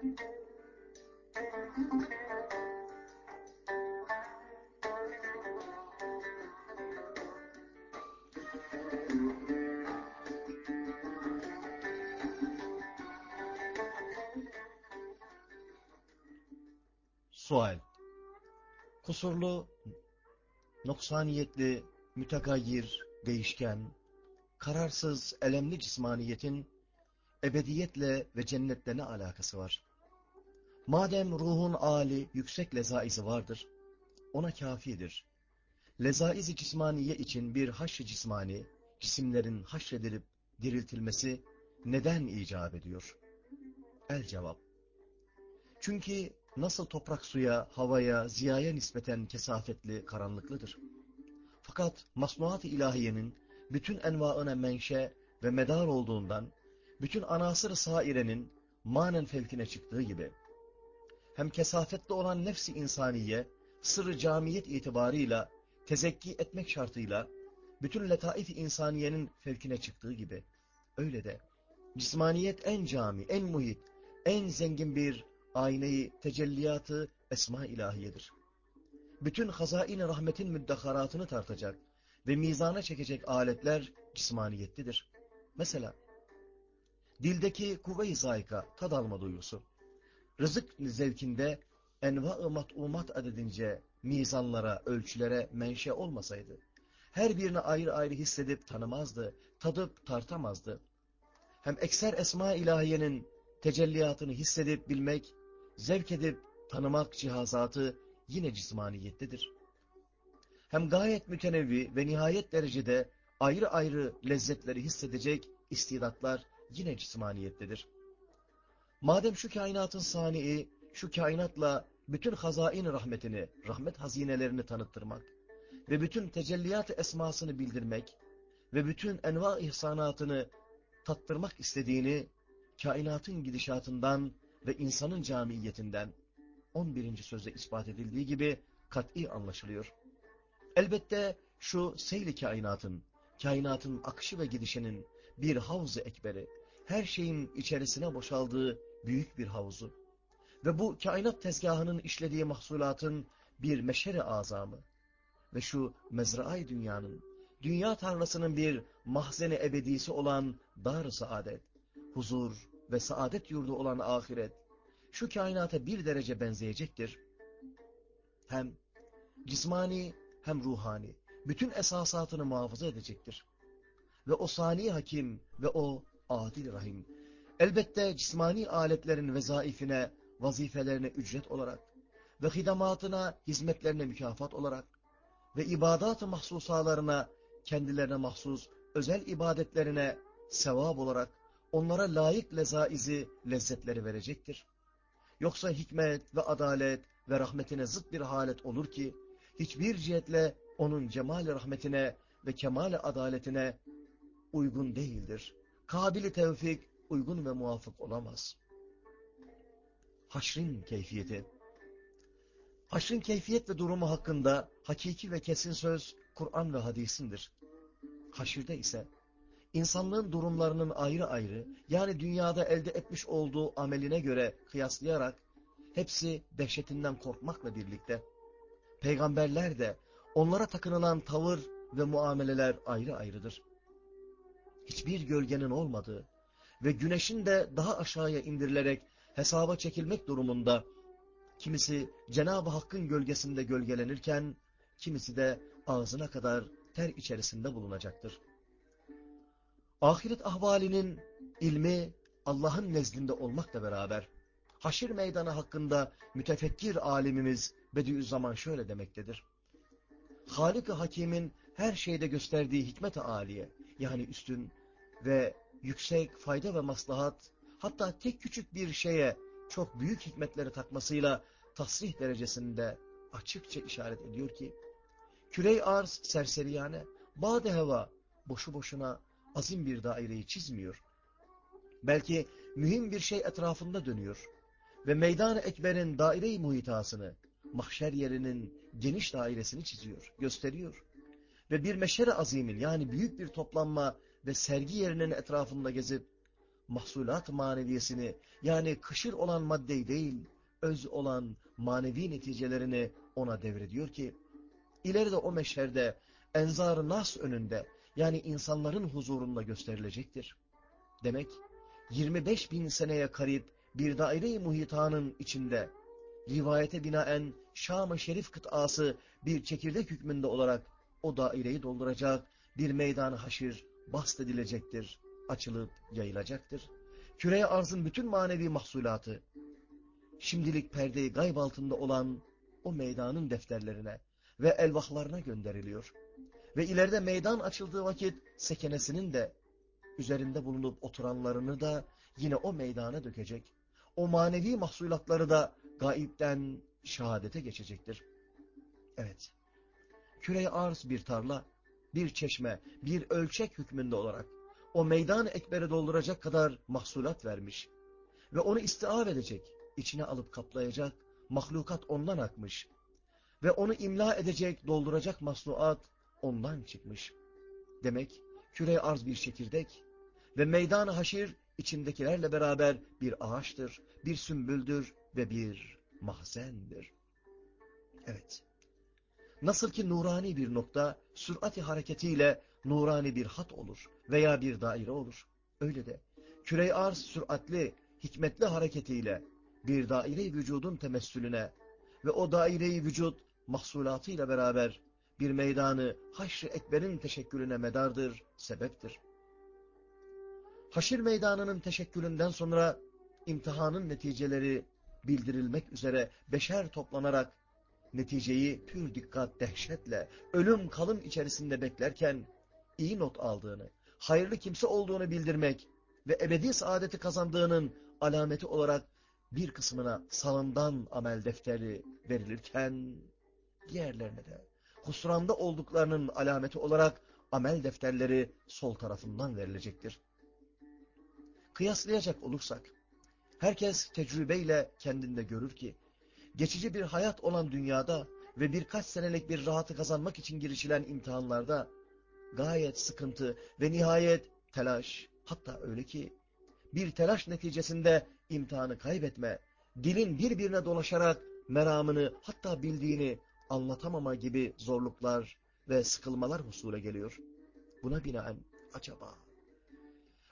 Sual Kusurlu, noksaniyetli, mütegayir, değişken, kararsız, elemli cismaniyetin ebediyetle ve cennetle ne alakası var? Madem ruhun âli, yüksek lezaizi vardır, ona kafidir. Lezaizi cismaniye için bir haşr cismani, cisimlerin haşredilip diriltilmesi neden icap ediyor? El cevap. Çünkü nasıl toprak suya, havaya, ziyaya nispeten kesafetli, karanlıklıdır. Fakat masnuat-ı ilahiyenin bütün envaına menşe ve medar olduğundan, bütün anasır-ı sairenin manen fevkine çıktığı gibi, hem kesafetli olan nefsi insaniye, sırrı camiyet itibarıyla, tezekki etmek şartıyla, bütün letaif-i insaniyenin fevkine çıktığı gibi, öyle de, cismaniyet en cami, en muhit, en zengin bir aynayı tecelliyatı esma ilahiyedir. Bütün hazain rahmetin müddeharatını tartacak ve mizana çekecek aletler cismaniyetlidir. Mesela dildeki kuvve-i zayika, tad alma duyusu, rızık zevkinde enva-ı mat'umat adedince mizanlara, ölçülere menşe olmasaydı, her birini ayrı ayrı hissedip tanımazdı, tadıp tartamazdı. Hem ekser esma ilahiyenin tecelliyatını hissedip bilmek, zevk edip tanımak cihazatı yine cismaniyettedir. Hem gayet mütenevvi ve nihayet derecede ayrı ayrı lezzetleri hissedecek istidatlar yine cismaniyettedir. Madem şu kainatın sani'i, şu kainatla bütün hazain rahmetini, rahmet hazinelerini tanıttırmak ve bütün tecelliyat esmasını bildirmek ve bütün enva ihsanatını tattırmak istediğini kainatın gidişatından ve insanın camiyetinden 11. sözde ispat edildiği gibi kat'i anlaşılıyor. Elbette şu seyli kainatın, kainatın akışı ve gidişinin bir havz-ı ekberi, her şeyin içerisine boşaldığı büyük bir havuzu ve bu kainat tezgahının işlediği mahsulatın bir meşeri azamı ve şu mezrai dünyanın, dünya tarlasının bir mahzeni ebedisi olan dar-ı saadet, huzur ve saadet yurdu olan ahiret, şu kainata bir derece benzeyecektir. Hem cismani hem ruhani, bütün esasatını muhafaza edecektir. Ve o sani hakim ve o adil rahim, elbette cismani aletlerin vezaifine, vazifelerine ücret olarak ve hidamatına, hizmetlerine mükafat olarak ve ibadat-ı mahsusalarına, kendilerine mahsus özel ibadetlerine sevap olarak onlara layık lezaizi, lezzetleri verecektir. Yoksa hikmet ve adalet ve rahmetine zıt bir halet olur ki, hiçbir cihetle onun cemal rahmetine ve kemal adaletine uygun değildir. Kabili tevfik uygun ve muvafık olamaz. Haşrin keyfiyeti Haşrin keyfiyet ve durumu hakkında hakiki ve kesin söz Kur'an ve hadisindir. Haşirde ise insanlığın durumlarının ayrı ayrı, yani dünyada elde etmiş olduğu ameline göre kıyaslayarak, hepsi dehşetinden korkmakla birlikte, peygamberler de onlara takınılan tavır ve muameleler ayrı ayrıdır. Hiçbir gölgenin olmadığı ve güneşin de daha aşağıya indirilerek hesaba çekilmek durumunda, kimisi Cenab-ı Hakk'ın gölgesinde gölgelenirken, kimisi de ağzına kadar ter içerisinde bulunacaktır. Ahiret ahvalinin ilmi Allah'ın nezdinde olmakla beraber haşir meydanı hakkında mütefekkir alimimiz Bediüzzaman şöyle demektedir. Halik-i Hakim'in her şeyde gösterdiği hikmet-i aliye yani üstün ve yüksek fayda ve maslahat hatta tek küçük bir şeye çok büyük hikmetleri takmasıyla tasrih derecesinde açıkça işaret ediyor ki kürey arz serseriyane, bade heva boşu boşuna azim bir daireyi çizmiyor. Belki mühim bir şey etrafında dönüyor ve meydan-ı ekberin daire-i muhitasını, mahşer yerinin geniş dairesini çiziyor, gösteriyor. Ve bir meşere azimin yani büyük bir toplanma ve sergi yerinin etrafında gezip, mahsulat maneviyesini yani kışır olan maddeyi değil, öz olan manevi neticelerini ona devrediyor ki, ileride o meşherde enzar nas önünde yani insanların huzurunda gösterilecektir. Demek 25 bin seneye karip bir daire-i muhitanın içinde rivayete binaen Şam-ı Şerif kıtası bir çekirdek hükmünde olarak o daireyi dolduracak bir meydan haşir bast edilecektir, açılıp yayılacaktır. Küreye arzın bütün manevi mahsulatı, şimdilik perdeyi gayb altında olan o meydanın defterlerine ve elvahlarına gönderiliyor. Ve ileride meydan açıldığı vakit sekenesinin de üzerinde bulunup oturanlarını da yine o meydana dökecek. O manevi mahsulatları da gaipten şehadete geçecektir. Evet, küre arz bir tarla, bir çeşme, bir ölçek hükmünde olarak o meydan ekbere dolduracak kadar mahsulat vermiş ve onu istiav edecek, içine alıp kaplayacak, mahlukat ondan akmış ve onu imla edecek, dolduracak masnuat ondan çıkmış. Demek küre arz bir çekirdek ve meydan-ı haşir içindekilerle beraber bir ağaçtır, bir sümbüldür ve bir mahzendir. Evet. Nasıl ki nurani bir nokta sürati hareketiyle nurani bir hat olur veya bir daire olur. Öyle de küre arz süratli, hikmetli hareketiyle bir daire vücudun temessülüne ve o daire vücut mahsulatıyla beraber bir meydanı haşr-ı ekberin teşekkülüne medardır, sebeptir. Haşir meydanının teşekkülünden sonra imtihanın neticeleri bildirilmek üzere beşer toplanarak neticeyi pür dikkat dehşetle ölüm kalım içerisinde beklerken iyi not aldığını, hayırlı kimse olduğunu bildirmek ve ebedi saadeti kazandığının alameti olarak bir kısmına salından amel defteri verilirken diğerlerine de husranda olduklarının alameti olarak amel defterleri sol tarafından verilecektir. Kıyaslayacak olursak, herkes tecrübeyle kendinde görür ki, geçici bir hayat olan dünyada ve birkaç senelik bir rahatı kazanmak için girişilen imtihanlarda, gayet sıkıntı ve nihayet telaş, hatta öyle ki, bir telaş neticesinde imtihanı kaybetme, dilin birbirine dolaşarak meramını hatta bildiğini anlatamama gibi zorluklar ve sıkılmalar husule geliyor. Buna binaen acaba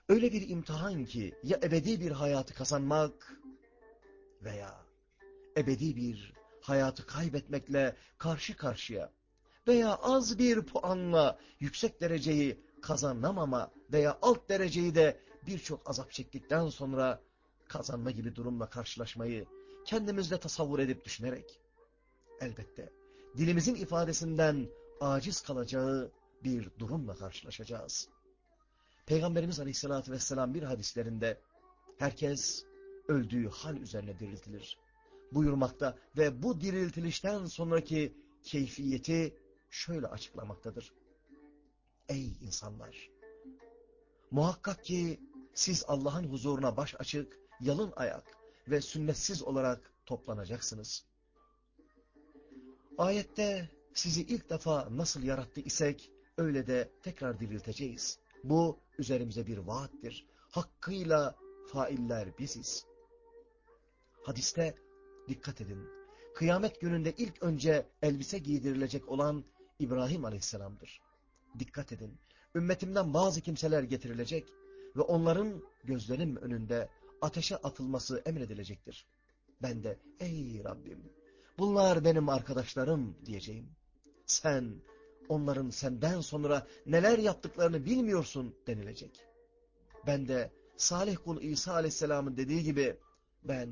öyle bir imtihan ki ya ebedi bir hayatı kazanmak veya ebedi bir hayatı kaybetmekle karşı karşıya veya az bir puanla yüksek dereceyi kazanamama veya alt dereceyi de birçok azap çektikten sonra kazanma gibi durumla karşılaşmayı kendimizde tasavvur edip düşünerek elbette dilimizin ifadesinden aciz kalacağı bir durumla karşılaşacağız. Peygamberimiz Aleyhisselatü Vesselam bir hadislerinde herkes öldüğü hal üzerine diriltilir buyurmakta ve bu diriltilişten sonraki keyfiyeti şöyle açıklamaktadır. Ey insanlar! Muhakkak ki siz Allah'ın huzuruna baş açık, yalın ayak ve sünnetsiz olarak toplanacaksınız. Ayette sizi ilk defa nasıl yarattı isek öyle de tekrar dirilteceğiz. Bu üzerimize bir vaattir. Hakkıyla failler biziz. Hadiste dikkat edin. Kıyamet gününde ilk önce elbise giydirilecek olan İbrahim Aleyhisselam'dır. Dikkat edin. Ümmetimden bazı kimseler getirilecek ve onların gözlerim önünde ateşe atılması emredilecektir. Ben de ey Rabbim bunlar benim arkadaşlarım diyeceğim. Sen onların senden sonra neler yaptıklarını bilmiyorsun denilecek. Ben de Salih kul İsa aleyhisselamın dediği gibi ben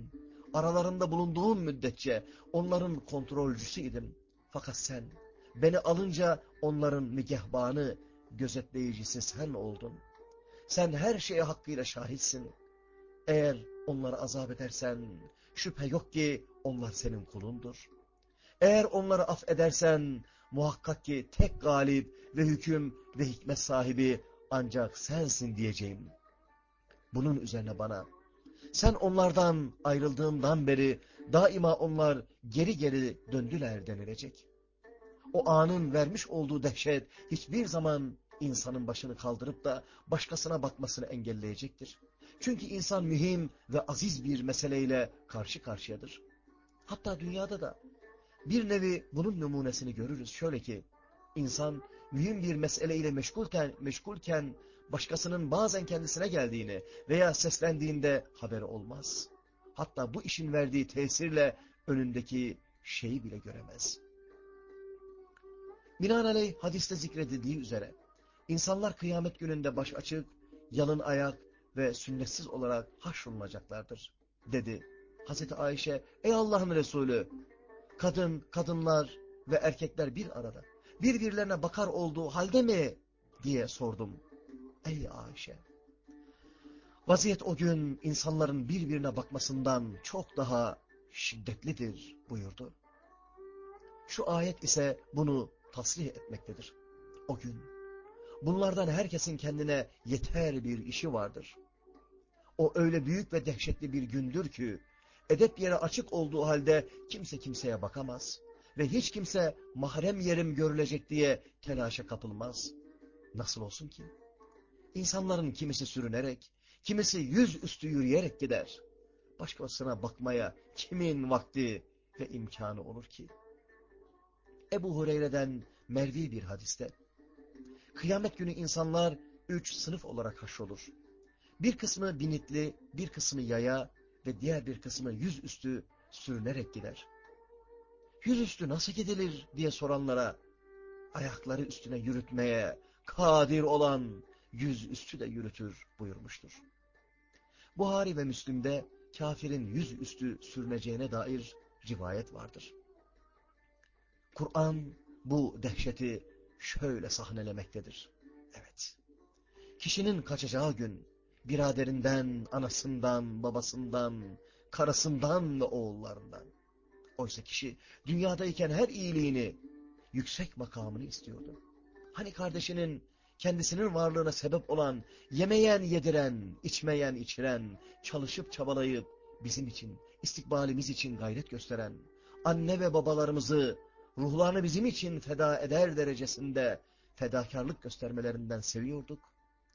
aralarında bulunduğum müddetçe onların kontrolcüsüydüm. Fakat sen beni alınca onların nigehbanı, gözetleyicisi sen oldun. Sen her şeye hakkıyla şahitsin. Eğer onları azap edersen şüphe yok ki onlar senin kulundur. Eğer onları affedersen muhakkak ki tek galip ve hüküm ve hikmet sahibi ancak sensin diyeceğim. Bunun üzerine bana sen onlardan ayrıldığından beri daima onlar geri geri döndüler denilecek. O anın vermiş olduğu dehşet hiçbir zaman insanın başını kaldırıp da başkasına bakmasını engelleyecektir. Çünkü insan mühim ve aziz bir meseleyle karşı karşıyadır. Hatta dünyada da bir nevi bunun numunesini görürüz. Şöyle ki, insan mühim bir meseleyle meşgulken, meşgulken başkasının bazen kendisine geldiğini veya seslendiğinde haberi olmaz. Hatta bu işin verdiği tesirle önündeki şeyi bile göremez. Binaenaleyh hadiste zikredildiği üzere, insanlar kıyamet gününde baş açık, yalın ayak ve sünnetsiz olarak haşrolunacaklardır, dedi. Hazreti Ayşe, ey Allah'ın Resulü, kadın, kadınlar ve erkekler bir arada, birbirlerine bakar olduğu halde mi? diye sordum. Ey Ayşe! Vaziyet o gün insanların birbirine bakmasından çok daha şiddetlidir buyurdu. Şu ayet ise bunu tasrih etmektedir. O gün bunlardan herkesin kendine yeter bir işi vardır. O öyle büyük ve dehşetli bir gündür ki edep yere açık olduğu halde kimse kimseye bakamaz ve hiç kimse mahrem yerim görülecek diye telaşa kapılmaz. Nasıl olsun ki? İnsanların kimisi sürünerek, kimisi yüz üstü yürüyerek gider. Başkasına bakmaya kimin vakti ve imkanı olur ki? Ebu Hureyre'den Mervi bir hadiste, kıyamet günü insanlar üç sınıf olarak haşrolur. Bir kısmı binitli, bir kısmı yaya ve diğer bir kısmı yüz üstü sürünerek gider. Yüz üstü nasıl gidilir diye soranlara, ayakları üstüne yürütmeye kadir olan yüz üstü de yürütür buyurmuştur. Buhari ve Müslim'de kafirin yüz üstü sürüneceğine dair rivayet vardır. Kur'an bu dehşeti şöyle sahnelemektedir. Evet, kişinin kaçacağı gün, biraderinden, anasından, babasından, karısından ve oğullarından. Oysa kişi dünyadayken her iyiliğini, yüksek makamını istiyordu. Hani kardeşinin kendisinin varlığına sebep olan, yemeyen yediren, içmeyen içiren, çalışıp çabalayıp bizim için, istikbalimiz için gayret gösteren, anne ve babalarımızı ruhlarını bizim için feda eder derecesinde fedakarlık göstermelerinden seviyorduk.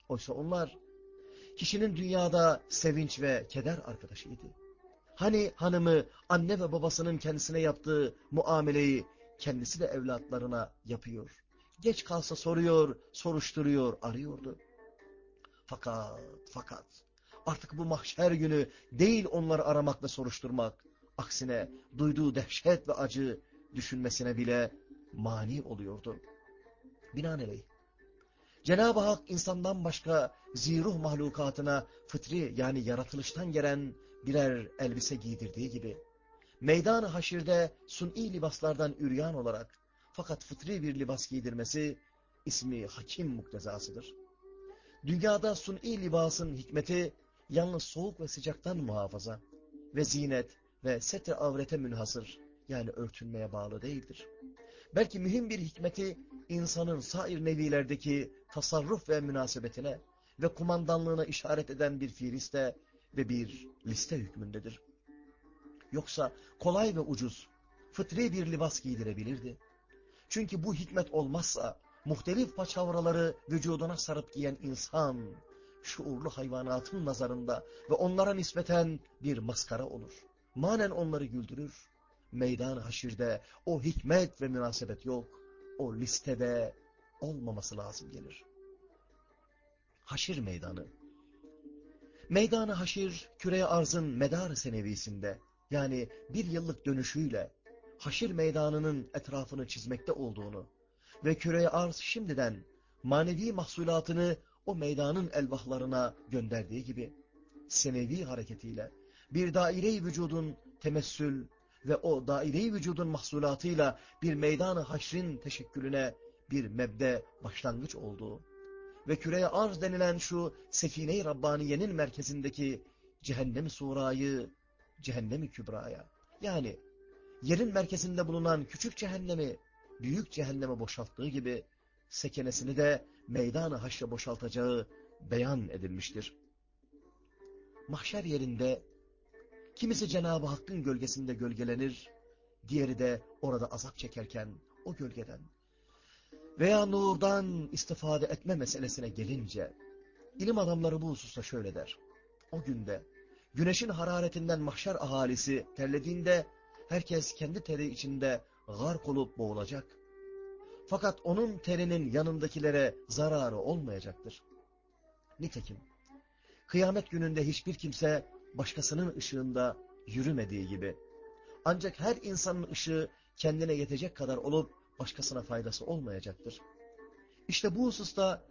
Oysa onlar kişinin dünyada sevinç ve keder arkadaşıydı. Hani hanımı anne ve babasının kendisine yaptığı muameleyi kendisi de evlatlarına yapıyor. Geç kalsa soruyor, soruşturuyor, arıyordu. Fakat, fakat artık bu mahşer günü değil onları aramak ve soruşturmak. Aksine duyduğu dehşet ve acı düşünmesine bile mani oluyordu. Binaenaleyh, Cenab-ı Hak insandan başka ziruh mahlukatına fıtri yani yaratılıştan gelen birer elbise giydirdiği gibi, meydan-ı haşirde suni libaslardan üryan olarak fakat fıtri bir libas giydirmesi ismi hakim muktezasıdır. Dünyada suni libasın hikmeti yalnız soğuk ve sıcaktan muhafaza ve zinet ve setre avrete münhasır yani örtünmeye bağlı değildir. Belki mühim bir hikmeti insanın sair nevilerdeki tasarruf ve münasebetine ve kumandanlığına işaret eden bir fiiliste ve bir liste hükmündedir. Yoksa kolay ve ucuz, fıtri bir libas giydirebilirdi. Çünkü bu hikmet olmazsa muhtelif paçavraları vücuduna sarıp giyen insan, şuurlu hayvanatın nazarında ve onlara nispeten bir maskara olur. Manen onları güldürür. Meydan haşirde o hikmet ve münasebet yok. O listede olmaması lazım gelir. Haşir meydanı. Meydanı haşir, küreye arzın medar senevisinde, yani bir yıllık dönüşüyle, haşir meydanının etrafını çizmekte olduğunu ve küreye arz şimdiden manevi mahsulatını o meydanın elvahlarına gönderdiği gibi, senevi hareketiyle bir daire-i vücudun temessül ve o daire-i vücudun mahsulatıyla bir meydanı haşrin teşekkülüne bir mebde başlangıç olduğu ve küreye arz denilen şu Sefine-i Rabbaniye'nin merkezindeki cehennem surayı, cehennem-i kübraya, yani yerin merkezinde bulunan küçük cehennemi, büyük cehenneme boşalttığı gibi, sekenesini de meydanı haşre boşaltacağı beyan edilmiştir. Mahşer yerinde kimisi Cenab-ı Hakk'ın gölgesinde gölgelenir, diğeri de orada azap çekerken o gölgeden veya nurdan istifade etme meselesine gelince, ilim adamları bu hususta şöyle der. O günde güneşin hararetinden mahşer ahalisi terlediğinde herkes kendi teri içinde gark olup boğulacak. Fakat onun terinin yanındakilere zararı olmayacaktır. Nitekim kıyamet gününde hiçbir kimse başkasının ışığında yürümediği gibi ancak her insanın ışığı kendine yetecek kadar olup başkasına faydası olmayacaktır. İşte bu hususta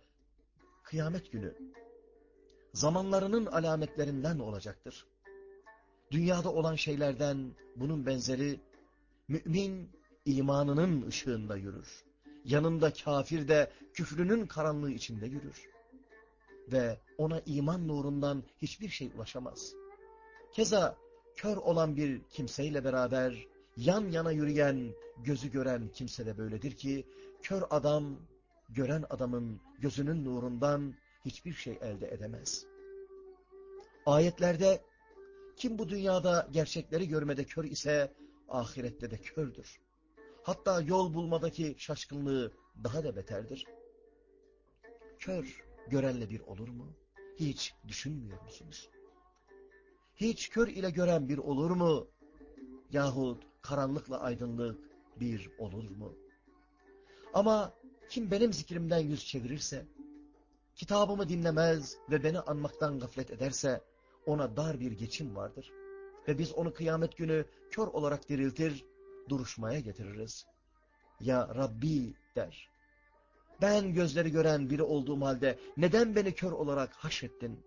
kıyamet günü zamanlarının alametlerinden olacaktır. Dünyada olan şeylerden bunun benzeri mümin imanının ışığında yürür. Yanında kafir de küfrünün karanlığı içinde yürür. Ve ona iman nurundan hiçbir şey ulaşamaz. Keza kör olan bir kimseyle beraber yan yana yürüyen, gözü gören kimse de böyledir ki, kör adam, gören adamın gözünün nurundan hiçbir şey elde edemez. Ayetlerde, kim bu dünyada gerçekleri görmede kör ise, ahirette de kördür. Hatta yol bulmadaki şaşkınlığı daha da beterdir. Kör, görenle bir olur mu? Hiç düşünmüyor musunuz? Hiç kör ile gören bir olur mu? Yahut karanlıkla aydınlık bir olur mu? Ama kim benim zikrimden yüz çevirirse, kitabımı dinlemez ve beni anmaktan gaflet ederse, ona dar bir geçim vardır. Ve biz onu kıyamet günü kör olarak diriltir, duruşmaya getiririz. Ya Rabbi der. Ben gözleri gören biri olduğum halde neden beni kör olarak haşrettin?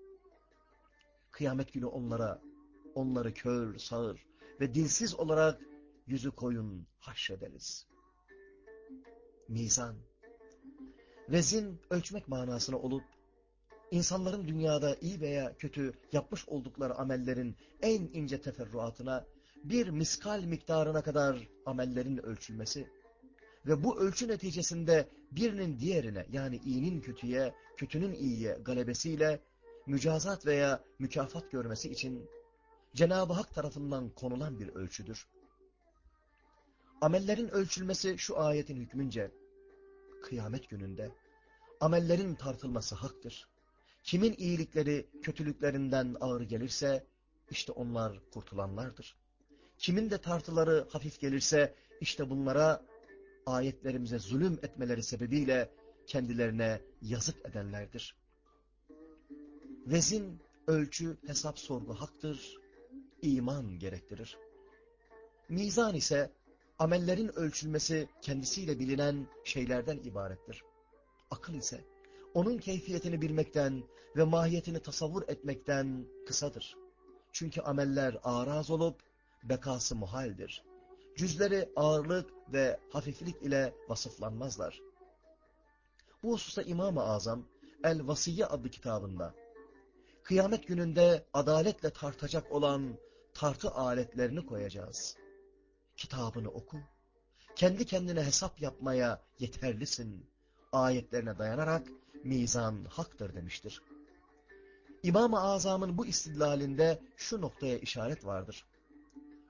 Kıyamet günü onlara, onları kör, sağır ve dilsiz olarak yüzü koyun haşrederiz. Mizan Vezin ölçmek manasına olup, insanların dünyada iyi veya kötü yapmış oldukları amellerin en ince teferruatına, bir miskal miktarına kadar amellerin ölçülmesi ve bu ölçü neticesinde birinin diğerine yani iyinin kötüye, kötünün iyiye galebesiyle mücazat veya mükafat görmesi için Cenab-ı Hak tarafından konulan bir ölçüdür. Amellerin ölçülmesi şu ayetin hükmünce, kıyamet gününde, amellerin tartılması haktır. Kimin iyilikleri kötülüklerinden ağır gelirse, işte onlar kurtulanlardır. Kimin de tartıları hafif gelirse, işte bunlara ayetlerimize zulüm etmeleri sebebiyle kendilerine yazık edenlerdir. Vezin, ölçü, hesap, sorgu haktır, iman gerektirir. Mizan ise amellerin ölçülmesi kendisiyle bilinen şeylerden ibarettir. Akıl ise onun keyfiyetini bilmekten ve mahiyetini tasavvur etmekten kısadır. Çünkü ameller araz olup bekası muhaldir. Cüzleri ağırlık ve hafiflik ile vasıflanmazlar. Bu hususta İmam-ı Azam El-Vasiye adlı kitabında kıyamet gününde adaletle tartacak olan tartı aletlerini koyacağız. Kitabını oku. Kendi kendine hesap yapmaya yeterlisin. Ayetlerine dayanarak mizan haktır demiştir. İmam-ı Azam'ın bu istidlalinde şu noktaya işaret vardır.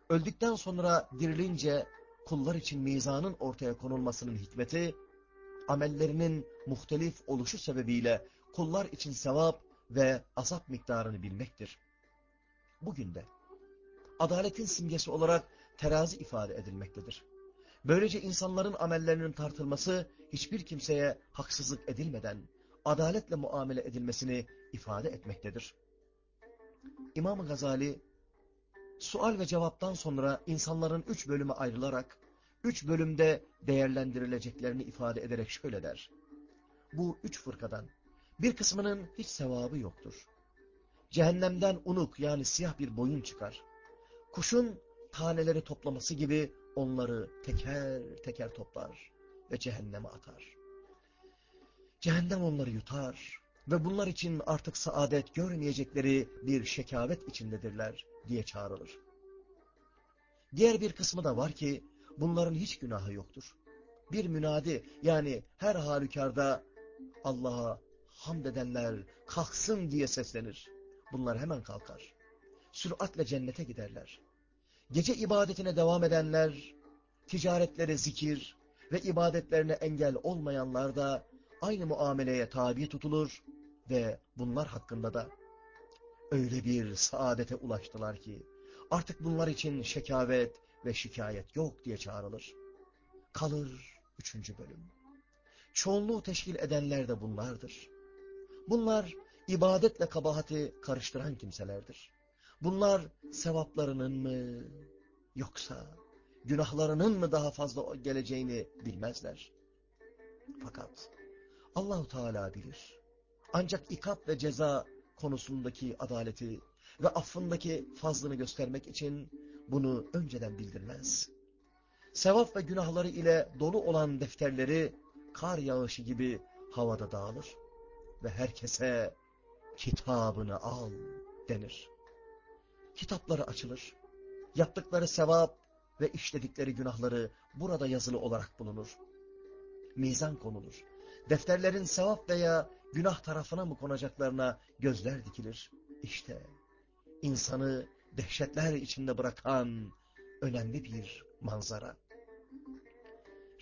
Öldükten sonra dirilince kullar için mizanın ortaya konulmasının hikmeti, amellerinin muhtelif oluşu sebebiyle kullar için sevap ve azap miktarını bilmektir. Bugün de adaletin simgesi olarak terazi ifade edilmektedir. Böylece insanların amellerinin tartılması hiçbir kimseye haksızlık edilmeden adaletle muamele edilmesini ifade etmektedir. İmam Gazali sual ve cevaptan sonra insanların üç bölüme ayrılarak üç bölümde değerlendirileceklerini ifade ederek şöyle der. Bu üç fırkadan bir kısmının hiç sevabı yoktur. Cehennemden unuk yani siyah bir boyun çıkar. Kuşun taneleri toplaması gibi onları teker teker toplar ve cehenneme atar. Cehennem onları yutar ve bunlar için artık saadet görmeyecekleri bir şekavet içindedirler diye çağrılır. Diğer bir kısmı da var ki bunların hiç günahı yoktur. Bir münadi yani her halükarda Allah'a hamd edenler kalksın diye seslenir. Bunlar hemen kalkar. Süratle cennete giderler. Gece ibadetine devam edenler, ticaretleri zikir ve ibadetlerine engel olmayanlar da aynı muameleye tabi tutulur ve bunlar hakkında da öyle bir saadete ulaştılar ki artık bunlar için şekavet ve şikayet yok diye çağrılır. Kalır üçüncü bölüm. Çoğunluğu teşkil edenler de bunlardır. Bunlar ibadetle kabahati karıştıran kimselerdir. Bunlar sevaplarının mı yoksa günahlarının mı daha fazla geleceğini bilmezler. Fakat Allahu Teala bilir. Ancak ikap ve ceza konusundaki adaleti ve affındaki fazlını göstermek için bunu önceden bildirmez. Sevap ve günahları ile dolu olan defterleri kar yağışı gibi havada dağılır ve herkese kitabını al denir. Kitapları açılır. Yaptıkları sevap ve işledikleri günahları burada yazılı olarak bulunur. Mizan konulur. Defterlerin sevap veya günah tarafına mı konacaklarına gözler dikilir. İşte insanı dehşetler içinde bırakan önemli bir manzara.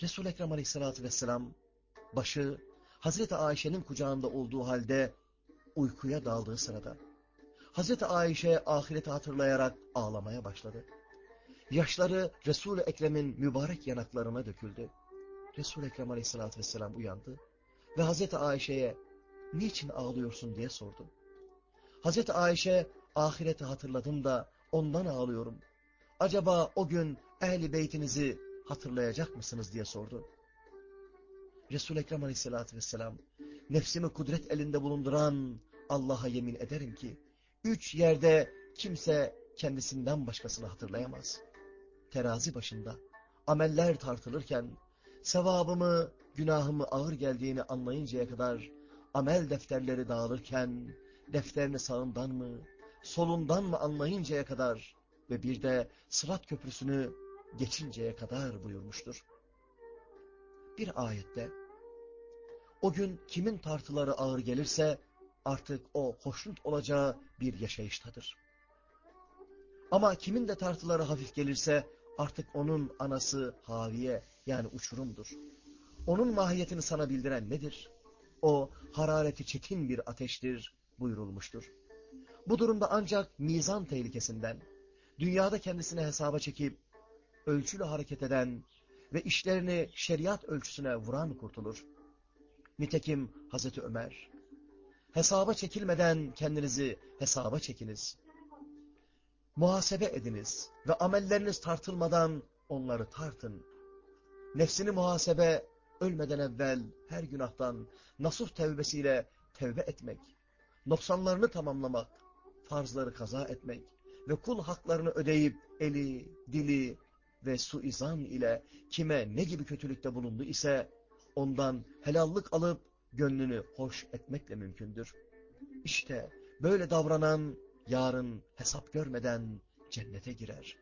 Resul-i Ekrem aleyhissalatü vesselam başı Hazreti Ayşe'nin kucağında olduğu halde uykuya daldığı sırada Hazreti Ayşe ahireti hatırlayarak ağlamaya başladı. Yaşları Resul-i Ekrem'in mübarek yanaklarına döküldü. Resul-i Ekrem aleyhissalatü vesselam uyandı ve Hazreti Ayşe'ye niçin ağlıyorsun diye sordu. Hazreti Ayşe ahireti hatırladım da ondan ağlıyorum. Acaba o gün ehli beytinizi hatırlayacak mısınız diye sordu. Resul-i Ekrem aleyhissalatü vesselam nefsimi kudret elinde bulunduran Allah'a yemin ederim ki üç yerde kimse kendisinden başkasını hatırlayamaz. Terazi başında ameller tartılırken sevabımı, günahımı ağır geldiğini anlayıncaya kadar amel defterleri dağılırken defterini sağından mı, solundan mı anlayıncaya kadar ve bir de sırat köprüsünü geçinceye kadar buyurmuştur. Bir ayette o gün kimin tartıları ağır gelirse artık o hoşnut olacağı bir yaşayıştadır. Ama kimin de tartıları hafif gelirse artık onun anası haviye yani uçurumdur. Onun mahiyetini sana bildiren nedir? O harareti çetin bir ateştir buyurulmuştur. Bu durumda ancak mizan tehlikesinden, dünyada kendisine hesaba çekip ölçülü hareket eden ve işlerini şeriat ölçüsüne vuran kurtulur. Nitekim Hazreti Ömer, hesaba çekilmeden kendinizi hesaba çekiniz. Muhasebe ediniz ve amelleriniz tartılmadan onları tartın. Nefsini muhasebe ölmeden evvel her günahtan nasuh tevbesiyle tevbe etmek, noksanlarını tamamlamak, farzları kaza etmek ve kul haklarını ödeyip eli, dili ve suizan ile kime ne gibi kötülükte bulundu ise ondan helallık alıp gönlünü hoş etmekle mümkündür. İşte böyle davranan yarın hesap görmeden cennete girer.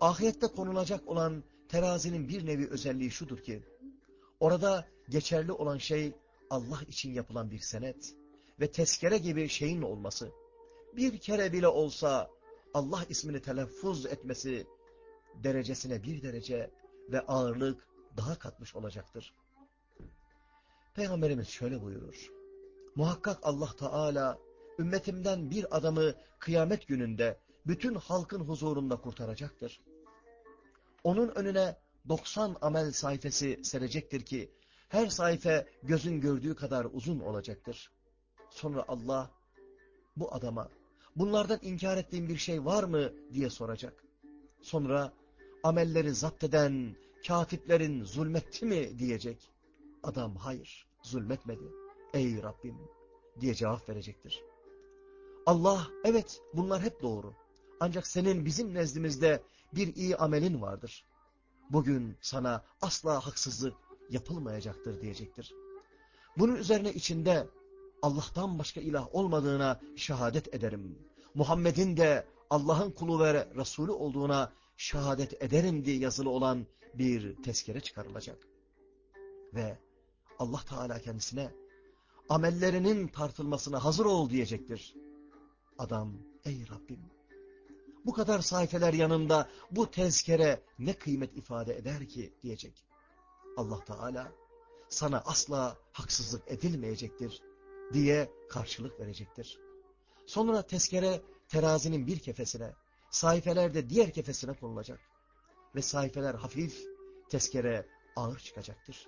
Ahirette konulacak olan terazinin bir nevi özelliği şudur ki, orada geçerli olan şey Allah için yapılan bir senet ve tezkere gibi şeyin olması. Bir kere bile olsa Allah ismini telaffuz etmesi derecesine bir derece ve ağırlık daha katmış olacaktır. Peygamberimiz şöyle buyurur. Muhakkak Allah Teala ümmetimden bir adamı kıyamet gününde bütün halkın huzurunda kurtaracaktır. Onun önüne 90 amel sayfası serecektir ki her sayfa gözün gördüğü kadar uzun olacaktır. Sonra Allah bu adama bunlardan inkar ettiğin bir şey var mı diye soracak. Sonra amelleri zapt eden katiplerin zulmetti mi diyecek. Adam hayır zulmetmedi. Ey Rabbim diye cevap verecektir. Allah evet bunlar hep doğru. Ancak senin bizim nezdimizde bir iyi amelin vardır. Bugün sana asla haksızlık yapılmayacaktır diyecektir. Bunun üzerine içinde Allah'tan başka ilah olmadığına şehadet ederim. Muhammed'in de Allah'ın kulu ve Resulü olduğuna şehadet ederim diye yazılı olan bir tezkere çıkarılacak. Ve Allah Teala kendisine amellerinin tartılmasına hazır ol diyecektir. Adam ey Rabbim bu kadar sayfeler yanında bu tezkere ne kıymet ifade eder ki diyecek. Allah Teala sana asla haksızlık edilmeyecektir diye karşılık verecektir. Sonra tezkere terazinin bir kefesine, sayfeler de diğer kefesine konulacak. Ve sayfeler hafif, tezkere ağır çıkacaktır.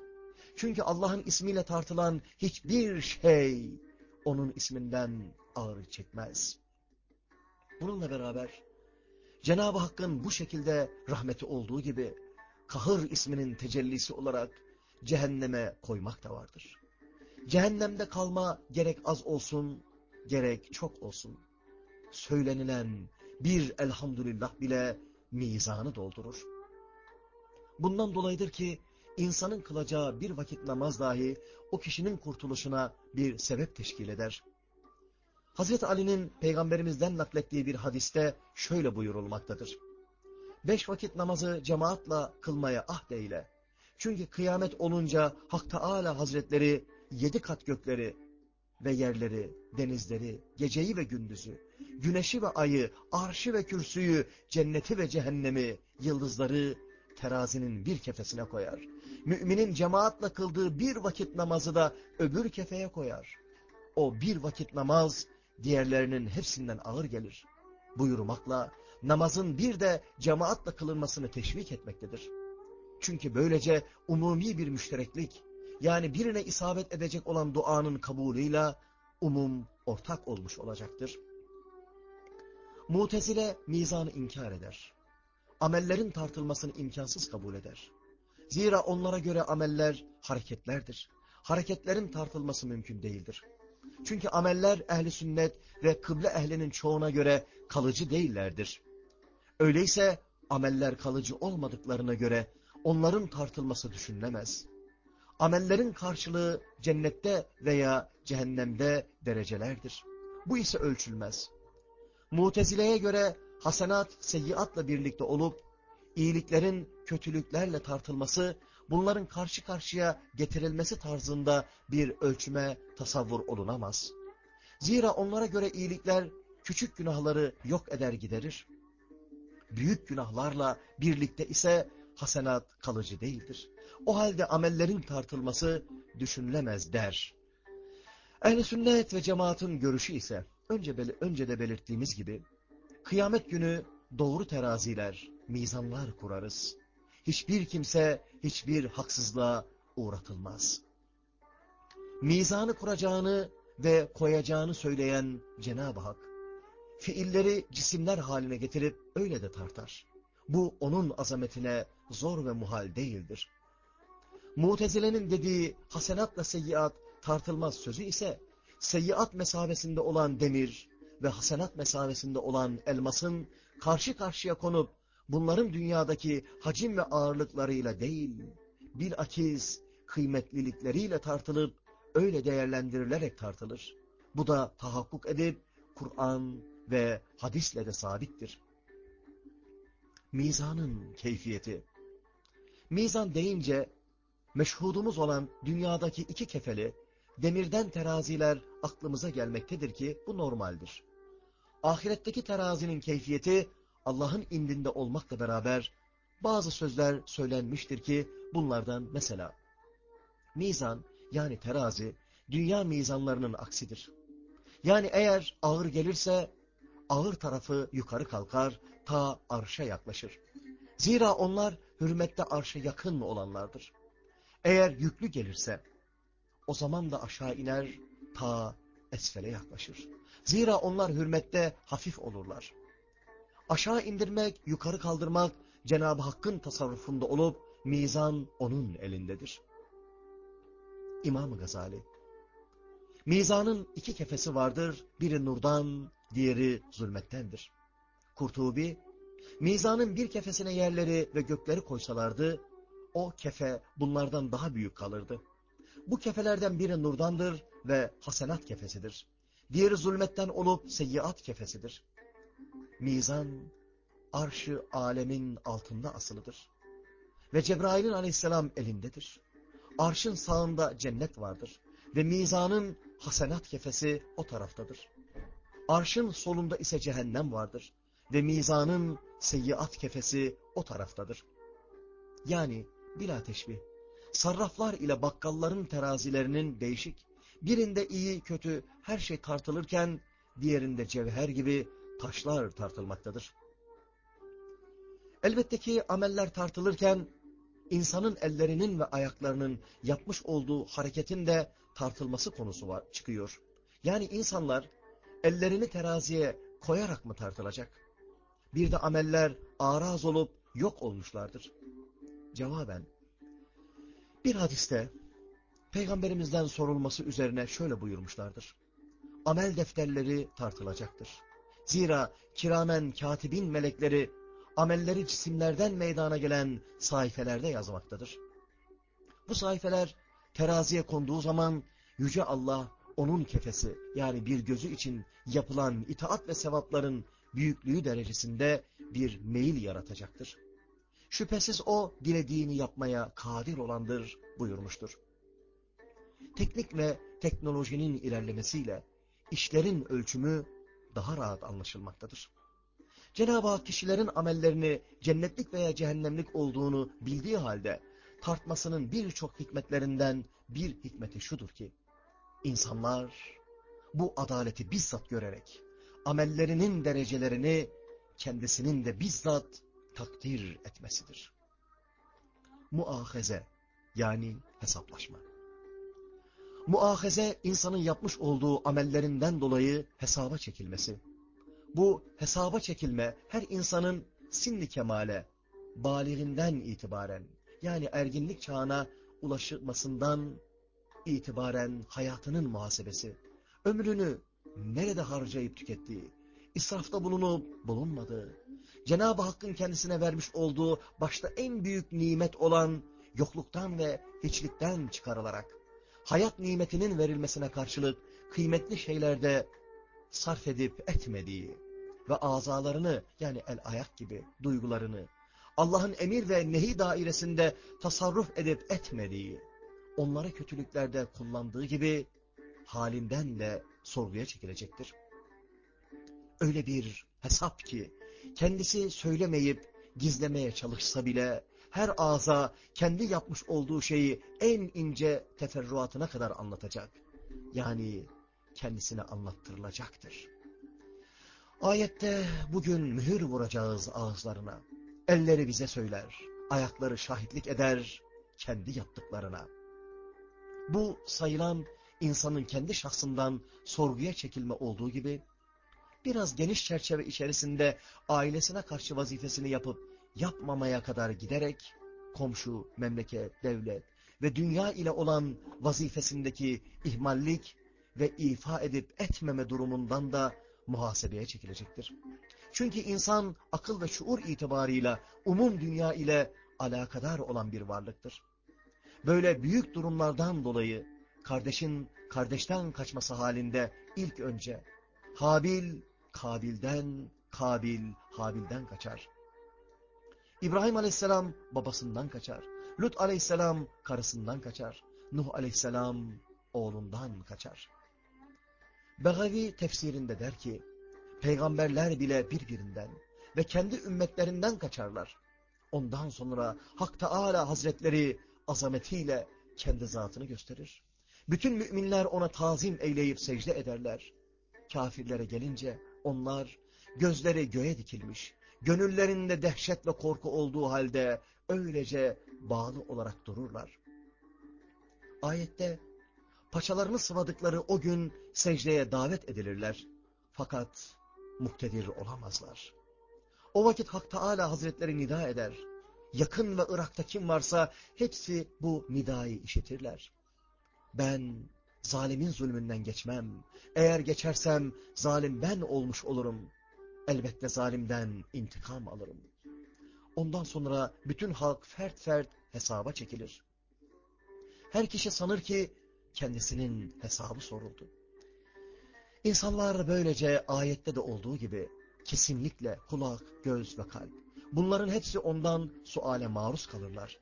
Çünkü Allah'ın ismiyle tartılan hiçbir şey onun isminden ağır çekmez. Bununla beraber Cenab-ı Hakk'ın bu şekilde rahmeti olduğu gibi kahır isminin tecellisi olarak cehenneme koymak da vardır. Cehennemde kalma gerek az olsun, gerek çok olsun. Söylenilen bir elhamdülillah bile mizanı doldurur. Bundan dolayıdır ki insanın kılacağı bir vakit namaz dahi o kişinin kurtuluşuna bir sebep teşkil eder. Hazreti Ali'nin peygamberimizden naklettiği bir hadiste şöyle buyurulmaktadır. Beş vakit namazı cemaatla kılmaya ahdeyle. Çünkü kıyamet olunca Hak Teala Hazretleri yedi kat gökleri ve yerleri, denizleri, geceyi ve gündüzü, güneşi ve ayı, arşı ve kürsüyü, cenneti ve cehennemi, yıldızları terazinin bir kefesine koyar. Müminin cemaatle kıldığı bir vakit namazı da öbür kefeye koyar. O bir vakit namaz diğerlerinin hepsinden ağır gelir. Buyurmakla namazın bir de cemaatle kılınmasını teşvik etmektedir. Çünkü böylece umumi bir müştereklik, yani birine isabet edecek olan duanın kabulüyle umum ortak olmuş olacaktır. Mutezile mizanı inkar eder. Amellerin tartılmasını imkansız kabul eder. Zira onlara göre ameller hareketlerdir. Hareketlerin tartılması mümkün değildir. Çünkü ameller ehli sünnet ve kıble ehlinin çoğuna göre kalıcı değillerdir. Öyleyse ameller kalıcı olmadıklarına göre onların tartılması düşünülemez. Amellerin karşılığı cennette veya cehennemde derecelerdir. Bu ise ölçülmez. Mutezile'ye göre hasenat seyyiatla birlikte olup, iyiliklerin kötülüklerle tartılması, bunların karşı karşıya getirilmesi tarzında bir ölçüme tasavvur olunamaz. Zira onlara göre iyilikler küçük günahları yok eder giderir. Büyük günahlarla birlikte ise hasenat kalıcı değildir. O halde amellerin tartılması düşünülemez der. Ehl-i sünnet ve cemaatin görüşü ise önce, önce de belirttiğimiz gibi kıyamet günü doğru teraziler, mizanlar kurarız. Hiçbir kimse hiçbir haksızlığa uğratılmaz. Mizanı kuracağını ve koyacağını söyleyen Cenab-ı Hak, fiilleri cisimler haline getirip öyle de tartar. Bu onun azametine zor ve muhal değildir. Mutezile'nin dediği hasenatla seyyiat tartılmaz sözü ise, seyyiat mesabesinde olan demir ve hasenat mesabesinde olan elmasın karşı karşıya konup bunların dünyadaki hacim ve ağırlıklarıyla değil, bilakis kıymetlilikleriyle tartılıp öyle değerlendirilerek tartılır. Bu da tahakkuk edip Kur'an ve hadisle de sabittir. Mizanın keyfiyeti Mizan deyince meşhudumuz olan dünyadaki iki kefeli demirden teraziler aklımıza gelmektedir ki bu normaldir. Ahiretteki terazinin keyfiyeti Allah'ın indinde olmakla beraber bazı sözler söylenmiştir ki bunlardan mesela mizan yani terazi dünya mizanlarının aksidir. Yani eğer ağır gelirse ağır tarafı yukarı kalkar ta arşa yaklaşır. Zira onlar hürmette arşa yakın olanlardır. Eğer yüklü gelirse o zaman da aşağı iner ta esfele yaklaşır. Zira onlar hürmette hafif olurlar. Aşağı indirmek, yukarı kaldırmak Cenab-ı Hakk'ın tasarrufunda olup mizan onun elindedir. İmam Gazali Mizanın iki kefesi vardır, biri nurdan, diğeri zulmettendir. Kurtubi, mizanın bir kefesine yerleri ve gökleri koysalardı, o kefe bunlardan daha büyük kalırdı. Bu kefelerden biri nurdandır ve hasenat kefesidir. Diğeri zulmetten olup seyyiat kefesidir. Mizan, arşı alemin altında asılıdır. Ve Cebrail'in aleyhisselam elindedir. Arşın sağında cennet vardır. Ve mizanın hasenat kefesi o taraftadır. Arşın solunda ise cehennem vardır. Ve mizanın seyyiat kefesi o taraftadır. Yani bila teşbih. Sarraflar ile bakkalların terazilerinin değişik, birinde iyi kötü her şey tartılırken diğerinde cevher gibi taşlar tartılmaktadır. Elbette ki ameller tartılırken insanın ellerinin ve ayaklarının yapmış olduğu hareketin de tartılması konusu var, çıkıyor. Yani insanlar ellerini teraziye koyarak mı tartılacak? Bir de ameller araz olup yok olmuşlardır. Cevaben, bir hadiste Peygamberimizden sorulması üzerine şöyle buyurmuşlardır. Amel defterleri tartılacaktır. Zira kiramen katibin melekleri amelleri cisimlerden meydana gelen sayfelerde yazmaktadır. Bu sayfeler teraziye konduğu zaman Yüce Allah onun kefesi yani bir gözü için yapılan itaat ve sevapların büyüklüğü derecesinde bir meyil yaratacaktır. Şüphesiz o dilediğini yapmaya kadir olandır buyurmuştur. Teknik ve teknolojinin ilerlemesiyle işlerin ölçümü daha rahat anlaşılmaktadır. Cenab-ı Hak kişilerin amellerini cennetlik veya cehennemlik olduğunu bildiği halde tartmasının birçok hikmetlerinden bir hikmeti şudur ki, insanlar bu adaleti bizzat görerek amellerinin derecelerini kendisinin de bizzat takdir etmesidir. Muahaze yani hesaplaşma. Muahaze insanın yapmış olduğu amellerinden dolayı hesaba çekilmesi. Bu hesaba çekilme her insanın sinni kemale, baliğinden itibaren yani erginlik çağına ulaşmasından itibaren hayatının muhasebesi, ömrünü nerede harcayıp tükettiği, israfta bulunup bulunmadığı, Cenab-ı Hakk'ın kendisine vermiş olduğu başta en büyük nimet olan yokluktan ve hiçlikten çıkarılarak, hayat nimetinin verilmesine karşılık kıymetli şeylerde sarf edip etmediği ve azalarını yani el ayak gibi duygularını Allah'ın emir ve nehi dairesinde tasarruf edip etmediği, onları kötülüklerde kullandığı gibi halinden de sorguya çekilecektir. Öyle bir hesap ki kendisi söylemeyip gizlemeye çalışsa bile her ağza kendi yapmış olduğu şeyi en ince teferruatına kadar anlatacak. Yani kendisine anlattırılacaktır. Ayette bugün mühür vuracağız ağızlarına. Elleri bize söyler, ayakları şahitlik eder kendi yaptıklarına. Bu sayılan insanın kendi şahsından sorguya çekilme olduğu gibi, biraz geniş çerçeve içerisinde ailesine karşı vazifesini yapıp yapmamaya kadar giderek, komşu, memleket, devlet ve dünya ile olan vazifesindeki ihmallik ve ifa edip etmeme durumundan da muhasebeye çekilecektir. Çünkü insan akıl ve şuur itibarıyla umum dünya ile alakadar olan bir varlıktır. Böyle büyük durumlardan dolayı kardeşin kardeşten kaçması halinde ilk önce Habil Kabil'den, Kabil Habil'den kaçar. İbrahim aleyhisselam babasından kaçar. Lut aleyhisselam karısından kaçar. Nuh aleyhisselam oğlundan kaçar. Begavi tefsirinde der ki, peygamberler bile birbirinden ve kendi ümmetlerinden kaçarlar. Ondan sonra Hak Teala Hazretleri azametiyle kendi zatını gösterir. Bütün müminler ona tazim eyleyip secde ederler. Kafirlere gelince onlar gözleri göğe dikilmiş, gönüllerinde dehşet ve korku olduğu halde öylece bağlı olarak dururlar. Ayette paçalarını sıvadıkları o gün secdeye davet edilirler. Fakat muktedir olamazlar. O vakit Hak Teala Hazretleri nida eder. Yakın ve Irak'ta kim varsa hepsi bu nidayı işitirler. Ben zalimin zulmünden geçmem. Eğer geçersem zalim ben olmuş olurum. Elbette zalimden intikam alırım. Ondan sonra bütün halk fert fert hesaba çekilir. Her kişi sanır ki kendisinin hesabı soruldu. İnsanlar böylece ayette de olduğu gibi kesinlikle kulak, göz ve kalp. Bunların hepsi ondan suale maruz kalırlar.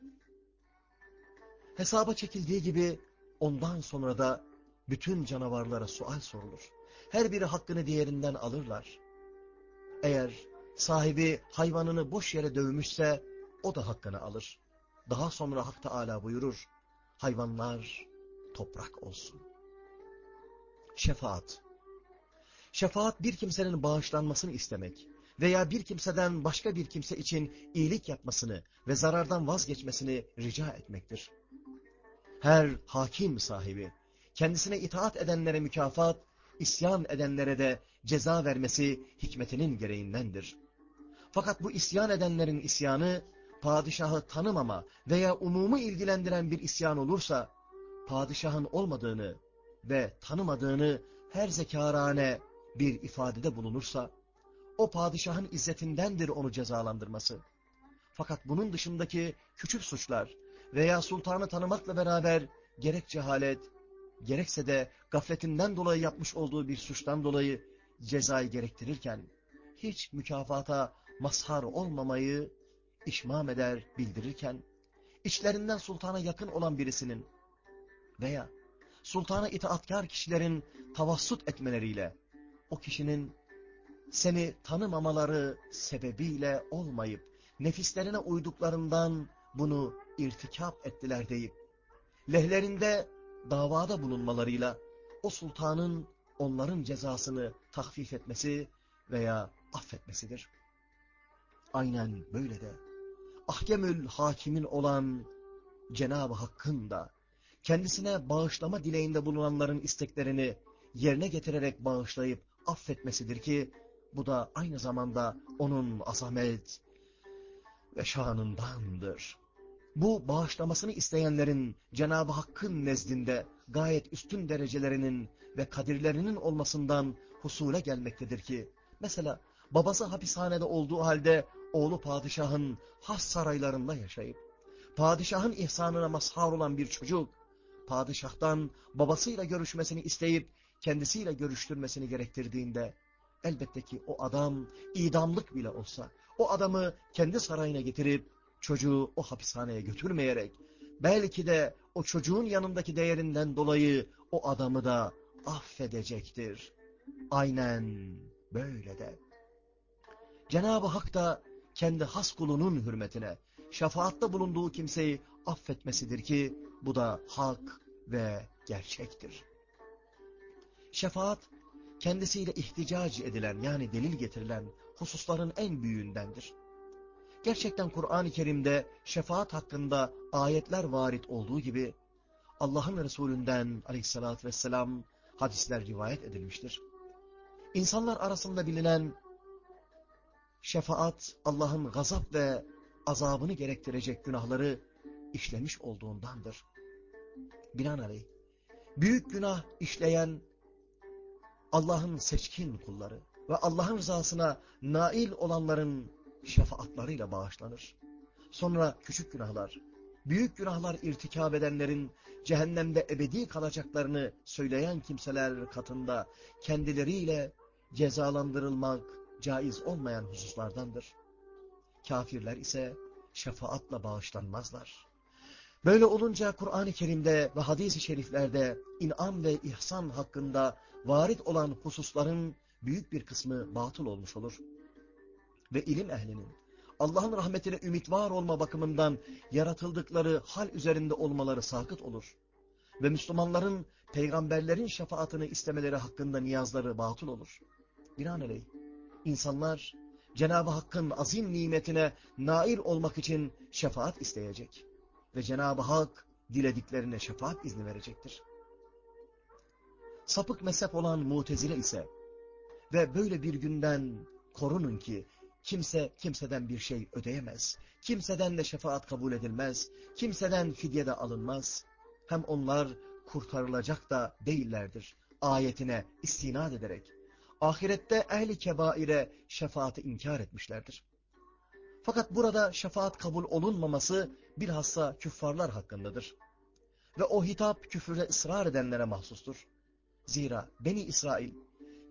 Hesaba çekildiği gibi ondan sonra da bütün canavarlara sual sorulur. Her biri hakkını diğerinden alırlar. Eğer sahibi hayvanını boş yere dövmüşse o da hakkını alır. Daha sonra Hak Teala buyurur. Hayvanlar toprak olsun. Şefaat Şefaat bir kimsenin bağışlanmasını istemek veya bir kimseden başka bir kimse için iyilik yapmasını ve zarardan vazgeçmesini rica etmektir. Her hakim sahibi, kendisine itaat edenlere mükafat, isyan edenlere de ceza vermesi hikmetinin gereğindendir. Fakat bu isyan edenlerin isyanı, padişahı tanımama veya umumu ilgilendiren bir isyan olursa, padişahın olmadığını ve tanımadığını her zekarane bir ifadede bulunursa, o padişahın izzetindendir onu cezalandırması. Fakat bunun dışındaki küçük suçlar veya sultanı tanımakla beraber gerek cehalet, gerekse de gafletinden dolayı yapmış olduğu bir suçtan dolayı cezayı gerektirirken, hiç mükafata mazhar olmamayı işmam eder bildirirken, içlerinden sultana yakın olan birisinin veya sultana itaatkar kişilerin tavassut etmeleriyle o kişinin seni tanımamaları sebebiyle olmayıp nefislerine uyduklarından bunu irtikap ettiler deyip lehlerinde davada bulunmalarıyla o sultanın onların cezasını tahfif etmesi veya affetmesidir. Aynen böyle de ahkemül hakimin olan Cenab-ı Hakk'ın da kendisine bağışlama dileğinde bulunanların isteklerini yerine getirerek bağışlayıp affetmesidir ki bu da aynı zamanda onun azamet ve şanındandır. Bu bağışlamasını isteyenlerin Cenab-ı Hakk'ın nezdinde gayet üstün derecelerinin ve kadirlerinin olmasından husule gelmektedir ki, mesela babası hapishanede olduğu halde oğlu padişahın has saraylarında yaşayıp, padişahın ihsanına mazhar olan bir çocuk, padişahtan babasıyla görüşmesini isteyip kendisiyle görüştürmesini gerektirdiğinde, elbette ki o adam idamlık bile olsa, o adamı kendi sarayına getirip çocuğu o hapishaneye götürmeyerek, belki de o çocuğun yanındaki değerinden dolayı o adamı da affedecektir. Aynen böyle de. Cenab-ı Hak da kendi has kulunun hürmetine şefaatta bulunduğu kimseyi affetmesidir ki bu da hak ve gerçektir. Şefaat kendisiyle ihticac edilen yani delil getirilen hususların en büyüğündendir. Gerçekten Kur'an-ı Kerim'de şefaat hakkında ayetler varit olduğu gibi Allah'ın Resulünden aleyhissalatü vesselam hadisler rivayet edilmiştir. İnsanlar arasında bilinen şefaat Allah'ın gazap ve azabını gerektirecek günahları işlemiş olduğundandır. Binaenaleyh büyük günah işleyen Allah'ın seçkin kulları ve Allah'ın rızasına nail olanların şefaatlarıyla bağışlanır. Sonra küçük günahlar, büyük günahlar irtikab edenlerin cehennemde ebedi kalacaklarını söyleyen kimseler katında kendileriyle cezalandırılmak caiz olmayan hususlardandır. Kafirler ise şefaatla bağışlanmazlar. Böyle olunca Kur'an-ı Kerim'de ve hadis-i şeriflerde inam ve ihsan hakkında varit olan hususların büyük bir kısmı batıl olmuş olur. Ve ilim ehlinin Allah'ın rahmetine ümit var olma bakımından yaratıldıkları hal üzerinde olmaları sakıt olur. Ve Müslümanların peygamberlerin şefaatini istemeleri hakkında niyazları batıl olur. Binaenaleyh insanlar Cenab-ı Hakk'ın azim nimetine nail olmak için şefaat isteyecek. Ve Cenab-ı Hak dilediklerine şefaat izni verecektir. Sapık mezhep olan mutezile ise ve böyle bir günden korunun ki kimse kimseden bir şey ödeyemez. Kimseden de şefaat kabul edilmez. Kimseden fidye de alınmaz. Hem onlar kurtarılacak da değillerdir. Ayetine istinad ederek ahirette ehli kebaire şefaati inkar etmişlerdir. Fakat burada şefaat kabul olunmaması bilhassa küffarlar hakkındadır. Ve o hitap küfürde ısrar edenlere mahsustur. Zira Beni İsrail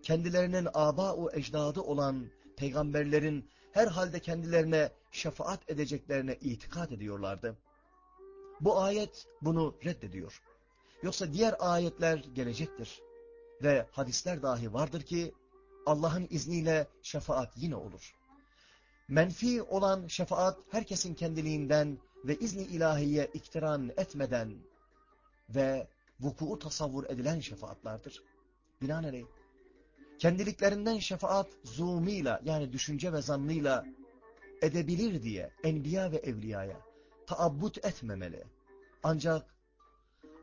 kendilerinin aba-u ecdadı olan peygamberlerin herhalde kendilerine şefaat edeceklerine itikad ediyorlardı. Bu ayet bunu reddediyor. Yoksa diğer ayetler gelecektir. Ve hadisler dahi vardır ki Allah'ın izniyle şefaat yine olur. Menfi olan şefaat herkesin kendiliğinden ve izni ilahiye iktiran etmeden ve vuku'u tasavvur edilen şefaatlardır. Binaenaleyh kendiliklerinden şefaat zoomuyla yani düşünce ve zannıyla edebilir diye enbiya ve evliyaya taabbut etmemeli. Ancak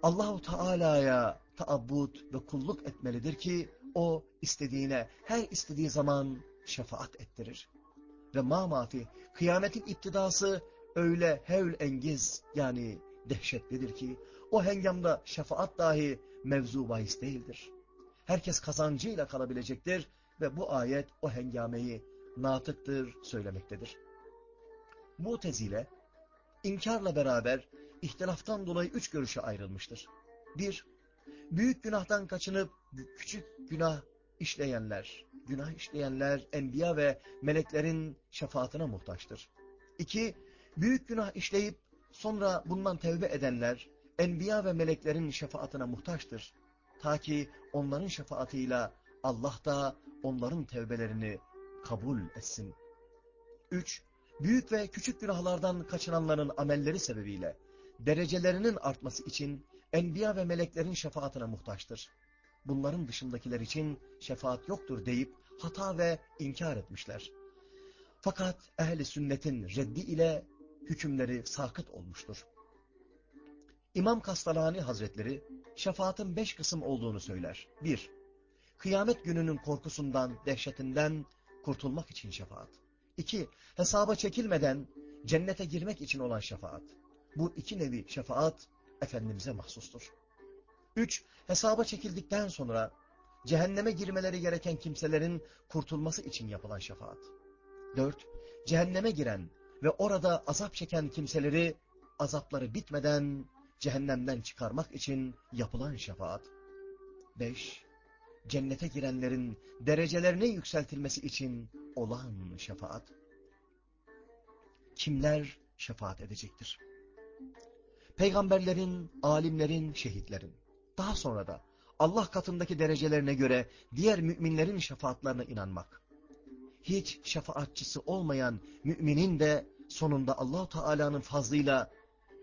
Allahu Teala'ya taabbut ve kulluk etmelidir ki o istediğine her istediği zaman şefaat ettirir. Ve ma mafi kıyametin iptidası öyle hevl engiz yani dehşetlidir ki o hengamda şefaat dahi mevzu bahis değildir. Herkes kazancıyla kalabilecektir ve bu ayet o hengameyi natıktır söylemektedir. Mutezile inkarla beraber ihtilaftan dolayı üç görüşe ayrılmıştır. Bir, büyük günahtan kaçınıp küçük günah işleyenler, günah işleyenler enbiya ve meleklerin şefaatine muhtaçtır. İki, büyük günah işleyip sonra bundan tevbe edenler enbiya ve meleklerin şefaatine muhtaçtır. Ta ki onların şefaatiyle Allah da onların tevbelerini kabul etsin. Üç, büyük ve küçük günahlardan kaçınanların amelleri sebebiyle derecelerinin artması için enbiya ve meleklerin şefaatine muhtaçtır. Bunların dışındakiler için şefaat yoktur deyip hata ve inkar etmişler. Fakat ehli sünnetin reddi ile hükümleri sakıt olmuştur. İmam Kastalani Hazretleri şefaatin beş kısım olduğunu söyler. Bir, kıyamet gününün korkusundan, dehşetinden kurtulmak için şefaat. İki, hesaba çekilmeden cennete girmek için olan şefaat. Bu iki nevi şefaat Efendimiz'e mahsustur. Üç, hesaba çekildikten sonra cehenneme girmeleri gereken kimselerin kurtulması için yapılan şefaat. Dört, cehenneme giren ve orada azap çeken kimseleri azapları bitmeden cehennemden çıkarmak için yapılan şefaat. Beş, cennete girenlerin derecelerine yükseltilmesi için olan şefaat. Kimler şefaat edecektir? Peygamberlerin, alimlerin, şehitlerin. Daha sonra da Allah katındaki derecelerine göre diğer müminlerin şefaatlerine inanmak. Hiç şefaatçisi olmayan müminin de sonunda allah Teala'nın fazlıyla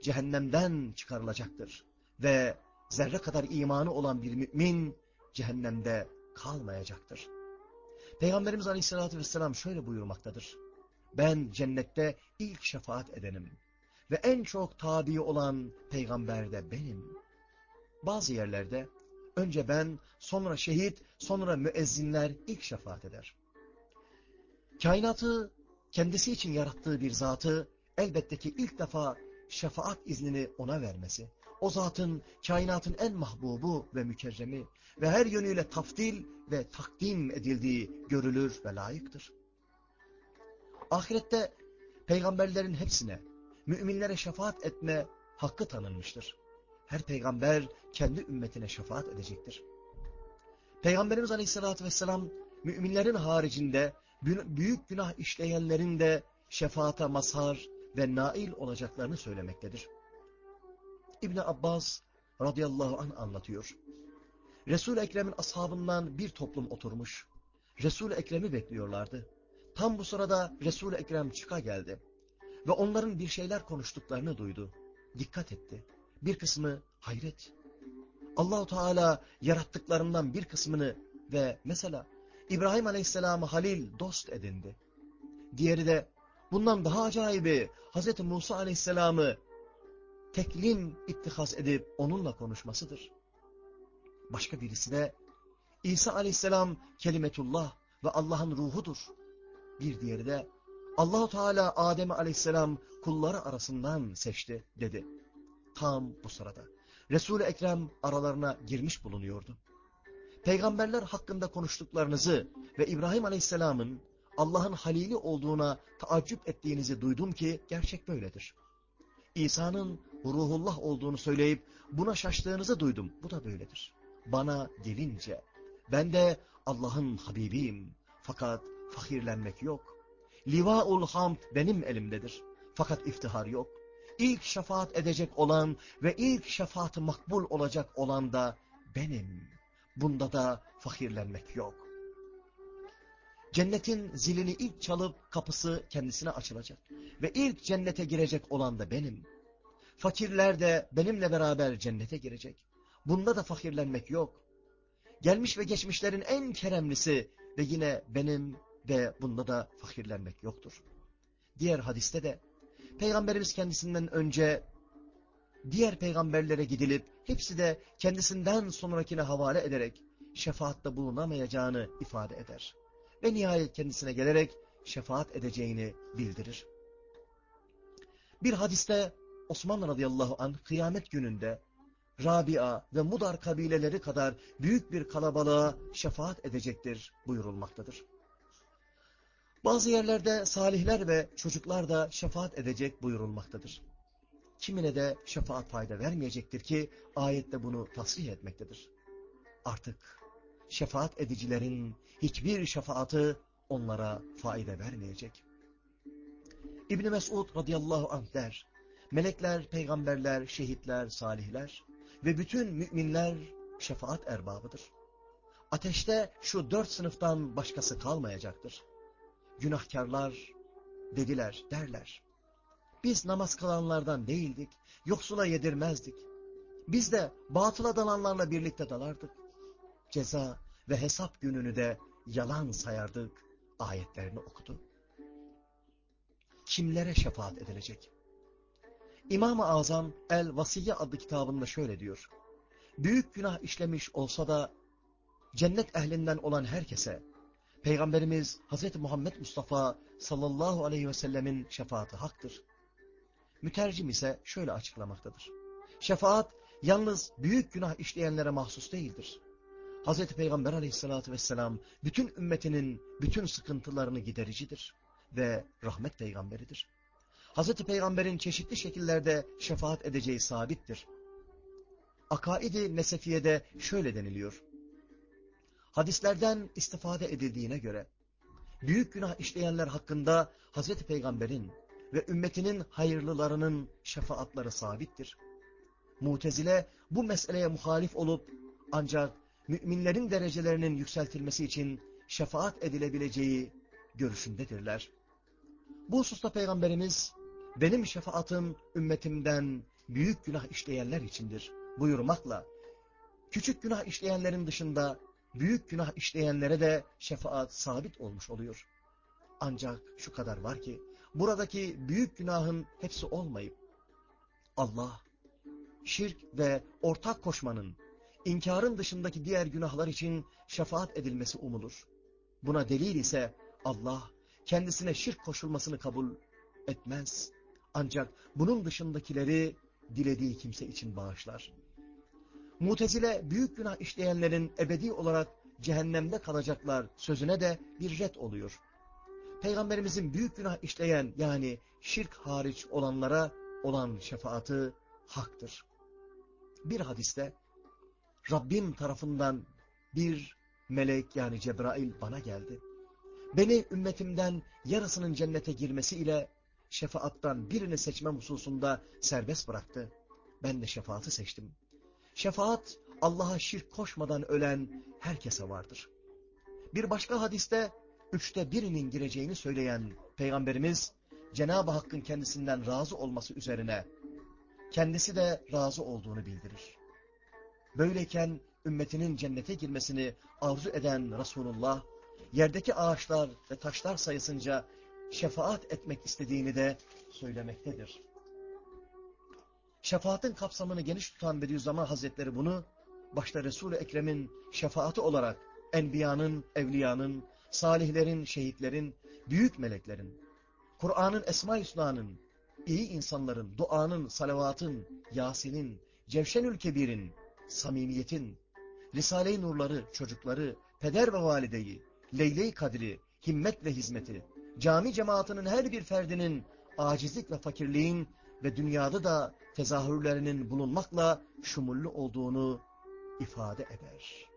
cehennemden çıkarılacaktır. Ve zerre kadar imanı olan bir mümin cehennemde kalmayacaktır. Peygamberimiz Aleyhisselatü Vesselam şöyle buyurmaktadır. Ben cennette ilk şefaat edenim ve en çok tabi olan peygamber de benim. Bazı yerlerde önce ben, sonra şehit, sonra müezzinler ilk şefaat eder. Kainatı kendisi için yarattığı bir zatı elbette ki ilk defa şefaat iznini ona vermesi, o zatın kainatın en mahbubu ve mükerremi ve her yönüyle taftil ve takdim edildiği görülür ve layıktır. Ahirette peygamberlerin hepsine, müminlere şefaat etme hakkı tanınmıştır. Her peygamber kendi ümmetine şefaat edecektir. Peygamberimiz Aleyhisselatü Vesselam müminlerin haricinde büyük günah işleyenlerin de şefaata mazhar ve nail olacaklarını söylemektedir. İbni Abbas radıyallahu anh anlatıyor. Resul-i Ekrem'in ashabından bir toplum oturmuş. Resul-i Ekrem'i bekliyorlardı. Tam bu sırada Resul-i Ekrem çıka geldi. Ve onların bir şeyler konuştuklarını duydu. Dikkat etti. Bir kısmı hayret. Allahu Teala yarattıklarından bir kısmını ve mesela İbrahim Aleyhisselam'ı Halil dost edindi. Diğeri de bundan daha acayibi Hz. Musa Aleyhisselam'ı teklim ittihas edip onunla konuşmasıdır. Başka birisi de İsa Aleyhisselam kelimetullah ve Allah'ın ruhudur. Bir diğeri de Allahu Teala Adem Aleyhisselam kulları arasından seçti dedi. Tam bu sırada Resul-i Ekrem aralarına girmiş bulunuyordu. Peygamberler hakkında konuştuklarınızı ve İbrahim Aleyhisselam'ın Allah'ın halili olduğuna taaccüp ettiğinizi duydum ki gerçek böyledir. İsa'nın ruhullah olduğunu söyleyip buna şaştığınızı duydum. Bu da böyledir. Bana gelince ben de Allah'ın Habibiyim. Fakat fakirlenmek yok. Livaul hamd benim elimdedir. Fakat iftihar yok. İlk şefaat edecek olan ve ilk şefaati makbul olacak olan da benim. Bunda da fakirlenmek yok. Cennetin zilini ilk çalıp kapısı kendisine açılacak. Ve ilk cennete girecek olan da benim. Fakirler de benimle beraber cennete girecek. Bunda da fakirlenmek yok. gelmiş ve geçmişlerin en keremlisi ve yine benim ve bunda da fakirlenmek yoktur. Diğer hadiste de Peygamberimiz kendisinden önce diğer peygamberlere gidilip hepsi de kendisinden sonrakine havale ederek şefaatte bulunamayacağını ifade eder. Ve nihayet kendisine gelerek şefaat edeceğini bildirir. Bir hadiste Osman radıyallahu anh kıyamet gününde Rabia ve Mudar kabileleri kadar büyük bir kalabalığa şefaat edecektir buyurulmaktadır. Bazı yerlerde salihler ve çocuklar da şefaat edecek buyurulmaktadır. Kimine de şefaat fayda vermeyecektir ki ayette bunu tasrih etmektedir. Artık şefaat edicilerin hiçbir şefaati onlara fayda vermeyecek. İbni Mesud radıyallahu anh der, melekler, peygamberler, şehitler, salihler ve bütün müminler şefaat erbabıdır. Ateşte şu dört sınıftan başkası kalmayacaktır. Günahkarlar dediler, derler. Biz namaz kılanlardan değildik, yoksula yedirmezdik. Biz de batıla dalanlarla birlikte dalardık. Ceza ve hesap gününü de yalan sayardık ayetlerini okudu. Kimlere şefaat edilecek? İmam-ı Azam El-Vasiye adlı kitabında şöyle diyor. Büyük günah işlemiş olsa da cennet ehlinden olan herkese Peygamberimiz Hz. Muhammed Mustafa sallallahu aleyhi ve sellemin şefaati haktır. Mütercim ise şöyle açıklamaktadır. Şefaat yalnız büyük günah işleyenlere mahsus değildir. Hz. Peygamber aleyhissalatü vesselam bütün ümmetinin bütün sıkıntılarını gidericidir ve rahmet peygamberidir. Hz. Peygamber'in çeşitli şekillerde şefaat edeceği sabittir. Akaidi Nesefiye'de şöyle deniliyor. Hadislerden istifade edildiğine göre, büyük günah işleyenler hakkında Hz. Peygamber'in ve ümmetinin hayırlılarının şefaatları sabittir. Mutezile bu meseleye muhalif olup ancak müminlerin derecelerinin yükseltilmesi için şefaat edilebileceği görüşündedirler. Bu hususta Peygamberimiz benim şefaatim ümmetimden büyük günah işleyenler içindir buyurmakla küçük günah işleyenlerin dışında büyük günah işleyenlere de şefaat sabit olmuş oluyor. Ancak şu kadar var ki buradaki büyük günahın hepsi olmayıp Allah şirk ve ortak koşmanın inkarın dışındaki diğer günahlar için şefaat edilmesi umulur. Buna delil ise Allah kendisine şirk koşulmasını kabul etmez. Ancak bunun dışındakileri dilediği kimse için bağışlar. Mutezile büyük günah işleyenlerin ebedi olarak cehennemde kalacaklar sözüne de bir ret oluyor. Peygamberimizin büyük günah işleyen yani şirk hariç olanlara olan şefaati haktır. Bir hadiste Rabbim tarafından bir melek yani Cebrail bana geldi. Beni ümmetimden yarısının cennete girmesiyle şefaattan birini seçmem hususunda serbest bıraktı. Ben de şefaati seçtim. Şefaat Allah'a şirk koşmadan ölen herkese vardır. Bir başka hadiste üçte birinin gireceğini söyleyen Peygamberimiz Cenab-ı Hakk'ın kendisinden razı olması üzerine kendisi de razı olduğunu bildirir. Böyleyken ümmetinin cennete girmesini arzu eden Resulullah yerdeki ağaçlar ve taşlar sayısınca şefaat etmek istediğini de söylemektedir. Şefaatin kapsamını geniş tutan Bediüzzaman Hazretleri bunu başta Resul-i Ekrem'in şefaati olarak enbiyanın, evliyanın, salihlerin, şehitlerin, büyük meleklerin, Kur'an'ın Esma-i iyi insanların, duanın, salavatın, Yasin'in, Cevşenül Kebir'in, samimiyetin, Risale-i Nurları, çocukları, peder ve valideyi, Leyle-i Kadri, himmet ve hizmeti, cami cemaatinin her bir ferdinin acizlik ve fakirliğin ve dünyada da tezahürlerinin bulunmakla şumullu olduğunu ifade eder.